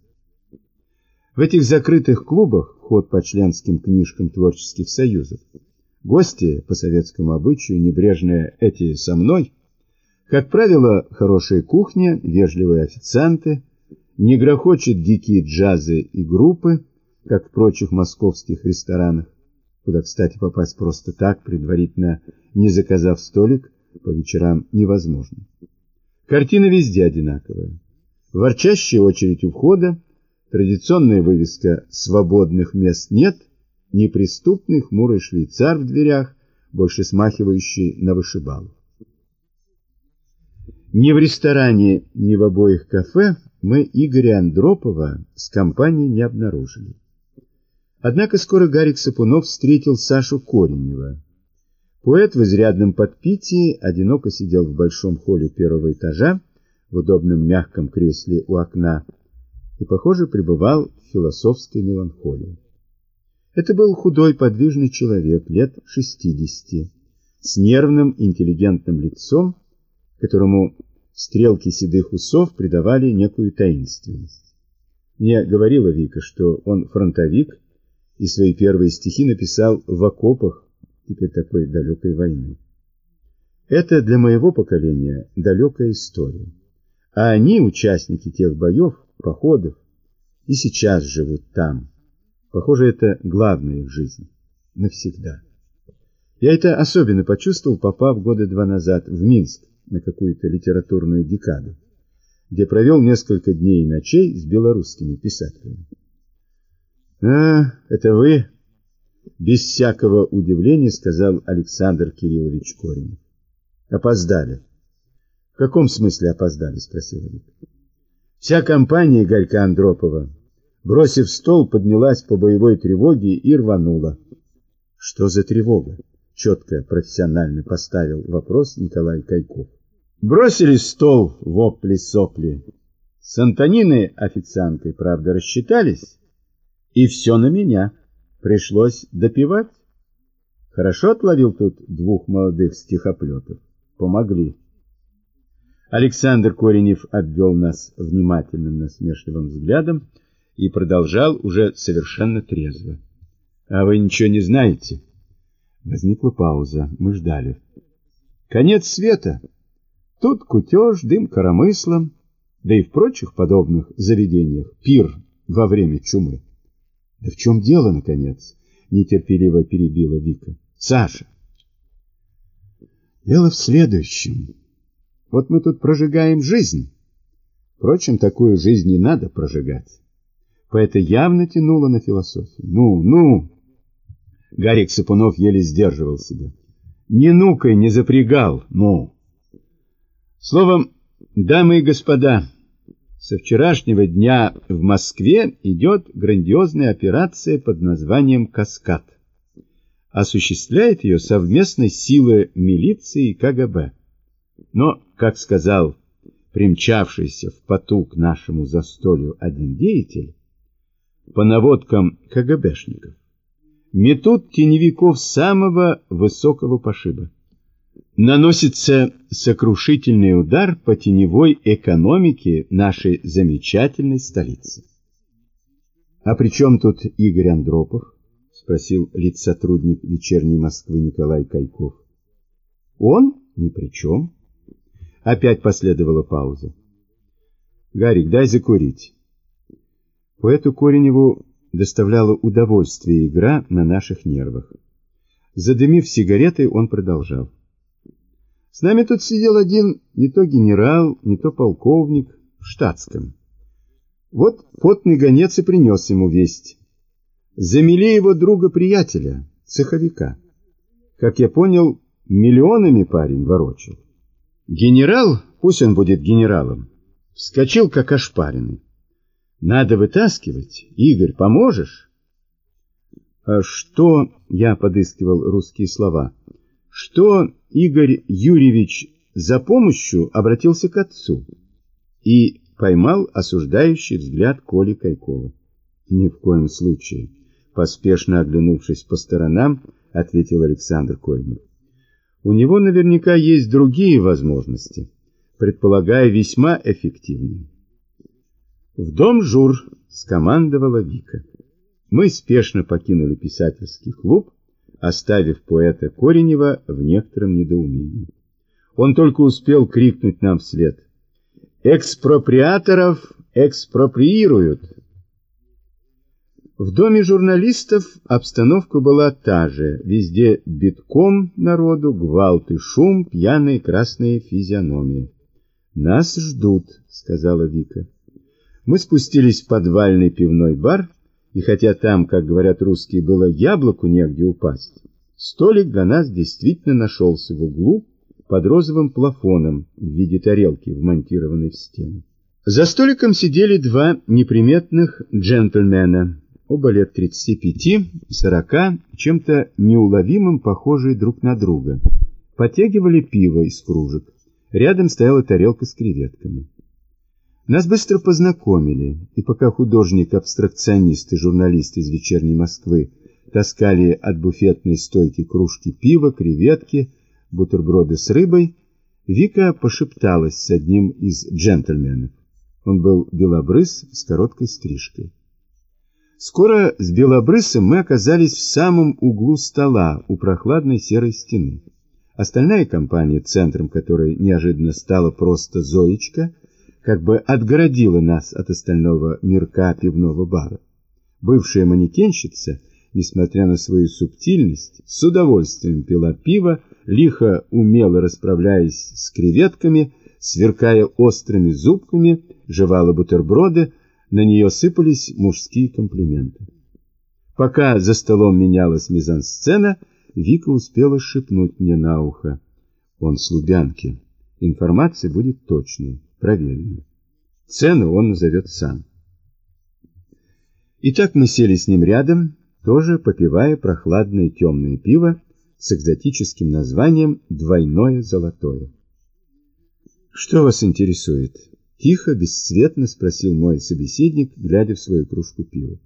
В этих закрытых клубах, вход по членским книжкам творческих союзов, гости, по советскому обычаю, небрежные эти со мной, как правило, хорошая кухня, вежливые официанты, не грохочет дикие джазы и группы, как в прочих московских ресторанах, куда, кстати, попасть просто так, предварительно не заказав столик, по вечерам невозможно. Картина везде одинаковая. Ворчащая очередь у входа, Традиционная вывеска «Свободных мест нет», неприступный хмурый швейцар в дверях, больше смахивающий на вышибалу. Ни в ресторане, ни в обоих кафе мы Игоря Андропова с компанией не обнаружили. Однако скоро Гарик Сапунов встретил Сашу Коренева. Поэт в изрядном подпитии одиноко сидел в большом холле первого этажа в удобном мягком кресле у окна, и, похоже, пребывал в философской меланхолии. Это был худой подвижный человек лет 60, с нервным интеллигентным лицом, которому стрелки седых усов придавали некую таинственность. Мне говорила Вика, что он фронтовик и свои первые стихи написал в окопах теперь такой далекой войны. Это для моего поколения далекая история. А они, участники тех боев, походов, и сейчас живут там. Похоже, это главное в жизни. Навсегда. Я это особенно почувствовал, попав года два назад в Минск на какую-то литературную декаду, где провел несколько дней и ночей с белорусскими писателями. «А, это вы?» Без всякого удивления сказал Александр Кириллович Коренев. «Опоздали». «В каком смысле опоздали?» спросил Виктор. Вся компания Горька Андропова, бросив стол, поднялась по боевой тревоге и рванула. Что за тревога? Четко, профессионально поставил вопрос Николай Кайков. Бросили стол вопли-сопли. С Антониной официанткой, правда, рассчитались. И все на меня. Пришлось допивать. Хорошо отловил тут двух молодых стихоплетов. Помогли. Александр Коренев обвел нас внимательным насмешливым взглядом и продолжал уже совершенно трезво. — А вы ничего не знаете? Возникла пауза. Мы ждали. — Конец света. Тут кутеж, дым коромыслом, да и в прочих подобных заведениях пир во время чумы. — Да в чем дело, наконец? — нетерпеливо перебила Вика. — Саша. — Дело в следующем. Вот мы тут прожигаем жизнь. Впрочем, такую жизнь не надо прожигать. Поэта явно тянуло на философию. Ну, ну! Гарик Сапунов еле сдерживал себя. Не нукой не запрягал, ну! Словом, дамы и господа, со вчерашнего дня в Москве идет грандиозная операция под названием «Каскад». Осуществляет ее совместной силы милиции и КГБ. Но, как сказал примчавшийся в поту к нашему застолью один деятель, по наводкам КГБшников, метут теневиков самого высокого пошиба. Наносится сокрушительный удар по теневой экономике нашей замечательной столицы. А при чем тут Игорь Андропов? Спросил лиц-сотрудник вечерней Москвы Николай Кайков. Он ни при чем. Опять последовала пауза. Гарик, дай закурить. Поэту Кореневу доставляла удовольствие игра на наших нервах. Задымив сигаретой, он продолжал. С нами тут сидел один не то генерал, не то полковник в штатском. Вот потный гонец и принес ему весть. Замели его друга-приятеля, цеховика. Как я понял, миллионами парень ворочил. Генерал, пусть он будет генералом, вскочил как ошпаренный. Надо вытаскивать. Игорь, поможешь? А что, я подыскивал русские слова, что Игорь Юрьевич за помощью обратился к отцу и поймал осуждающий взгляд Коли Кайкова. Ни в коем случае, поспешно оглянувшись по сторонам, ответил Александр Кольнев. У него наверняка есть другие возможности, предполагая весьма эффективные. В дом Жур скомандовала Вика. Мы спешно покинули писательский клуб, оставив поэта Коренева в некотором недоумении. Он только успел крикнуть нам вслед. «Экспроприаторов экспроприируют!» В доме журналистов обстановка была та же. Везде битком народу, гвалт и шум, пьяные красные физиономии. «Нас ждут», — сказала Вика. Мы спустились в подвальный пивной бар, и хотя там, как говорят русские, было яблоку негде упасть, столик для нас действительно нашелся в углу под розовым плафоном в виде тарелки, вмонтированной в стену. За столиком сидели два неприметных джентльмена, оба лет 35-40, чем-то неуловимым похожие друг на друга. Потягивали пиво из кружек. Рядом стояла тарелка с креветками. Нас быстро познакомили, и пока художник-абстракционист и журналист из «Вечерней Москвы» таскали от буфетной стойки кружки пива, креветки, бутерброды с рыбой, Вика пошепталась с одним из джентльменов. Он был белобрыс с короткой стрижкой. Скоро с белобрысом мы оказались в самом углу стола у прохладной серой стены. Остальная компания, центром которой неожиданно стала просто Зоечка, как бы отгородила нас от остального мирка пивного бара. Бывшая манекенщица, несмотря на свою субтильность, с удовольствием пила пиво, лихо умело расправляясь с креветками, сверкая острыми зубками, жевала бутерброды, на нее сыпались мужские комплименты. Пока за столом менялась мизансцена, Вика успела шепнуть мне на ухо. Он с Лубянки. Информация будет точной проверенной. Цену он назовет сам. Итак, мы сели с ним рядом, тоже попивая прохладное темное пиво с экзотическим названием «Двойное золотое». «Что вас интересует?» — тихо, бесцветно спросил мой собеседник, глядя в свою кружку пива.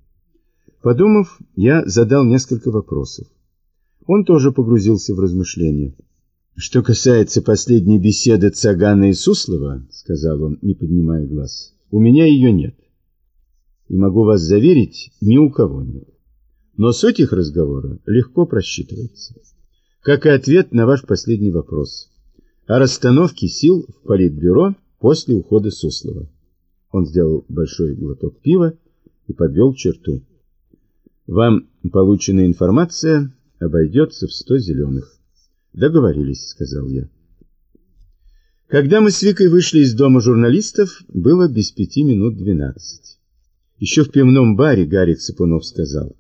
Подумав, я задал несколько вопросов. Он тоже погрузился в размышления. Что касается последней беседы Цагана и Суслова, сказал он, не поднимая глаз, у меня ее нет. И могу вас заверить, ни у кого нет. Но суть их разговора легко просчитывается. Как и ответ на ваш последний вопрос о расстановке сил в политбюро после ухода Суслова. Он сделал большой глоток пива и подвел черту. Вам полученная информация обойдется в сто зеленых. Договорились, сказал я. Когда мы с Викой вышли из дома журналистов, было без пяти минут двенадцать. Еще в пивном баре Гарик Сапунов сказал.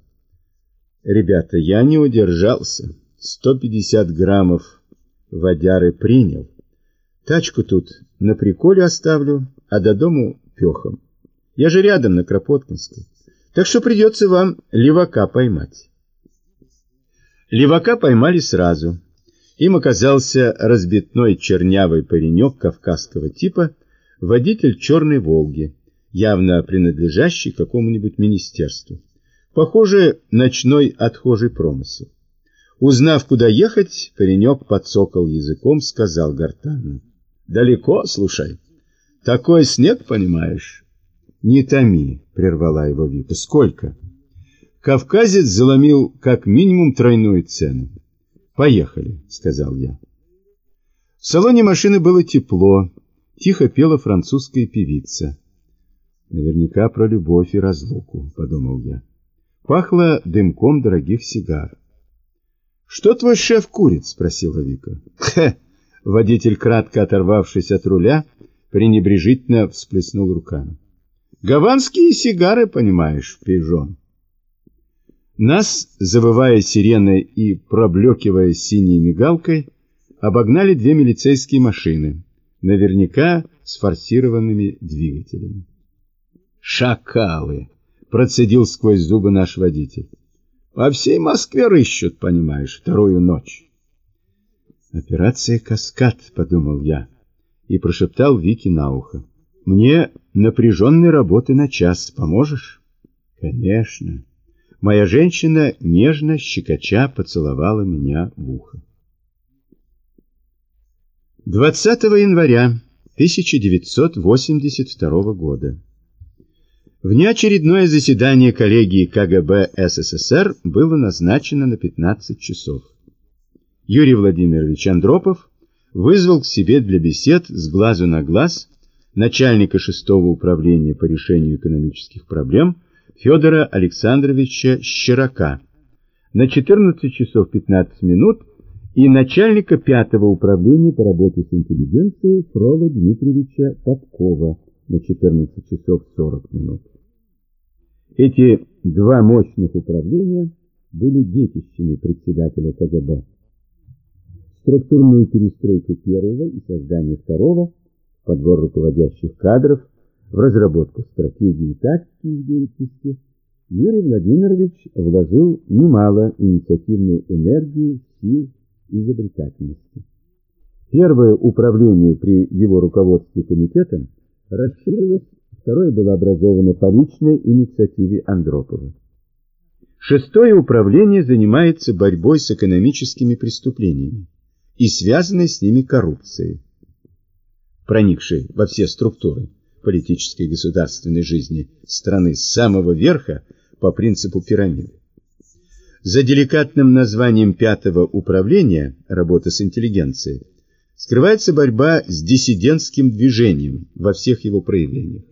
Ребята, я не удержался. 150 граммов водяры принял. Тачку тут на приколе оставлю, а до дому пехом. Я же рядом на Кропоткинской. Так что придется вам левака поймать. Левака поймали сразу. Им оказался разбитной чернявый паренек кавказского типа, водитель черной «Волги», явно принадлежащий какому-нибудь министерству. Похоже, ночной отхожий промысел. Узнав, куда ехать, паренек подсокал языком, сказал гортанно. «Далеко, слушай. Такой снег, понимаешь?» Не томи, прервала его Вика. Сколько? Кавказец заломил как минимум тройную цену. Поехали, сказал я. В салоне машины было тепло, тихо пела французская певица. Наверняка про любовь и разлуку, подумал я. Пахло дымком дорогих сигар. «Что твой шеф курит?» — спросила Вика. «Хе!» — водитель, кратко оторвавшись от руля, пренебрежительно всплеснул руками. «Гаванские сигары, понимаешь, пижон». Нас, завывая сиреной и проблекивая синей мигалкой, обогнали две милицейские машины, наверняка с форсированными двигателями. «Шакалы!» — процедил сквозь зубы наш водитель. «По всей Москве рыщут, понимаешь, вторую ночь». «Операция «Каскад», — подумал я, и прошептал Вики на ухо. «Мне напряженной работы на час. Поможешь?» «Конечно». Моя женщина, нежно, щекоча, поцеловала меня в ухо. 20 января 1982 года. Внеочередное заседание коллегии КГБ СССР было назначено на 15 часов. Юрий Владимирович Андропов вызвал к себе для бесед с глазу на глаз начальника шестого управления по решению экономических проблем Федора Александровича Щерака на 14 часов 15 минут и начальника пятого управления по работе с интеллигенцией Фрола Дмитриевича Попкова на 14 часов 40 минут. Эти два мощных управления были детищами председателя КГБ. Структурную перестройку первого и создание второго, подбор руководящих кадров, в разработку стратегии и тактики их деятельности, Юрий Владимирович вложил немало инициативной энергии, сил изобретательности. Первое управление при его руководстве комитетом расширилось, второе было образовано по личной инициативе Андропова. Шестое управление занимается борьбой с экономическими преступлениями и связанной с ними коррупцией, проникшей во все структуры политической и государственной жизни страны с самого верха по принципу пирамиды. За деликатным названием пятого управления работы с интеллигенцией скрывается борьба с диссидентским движением во всех его проявлениях.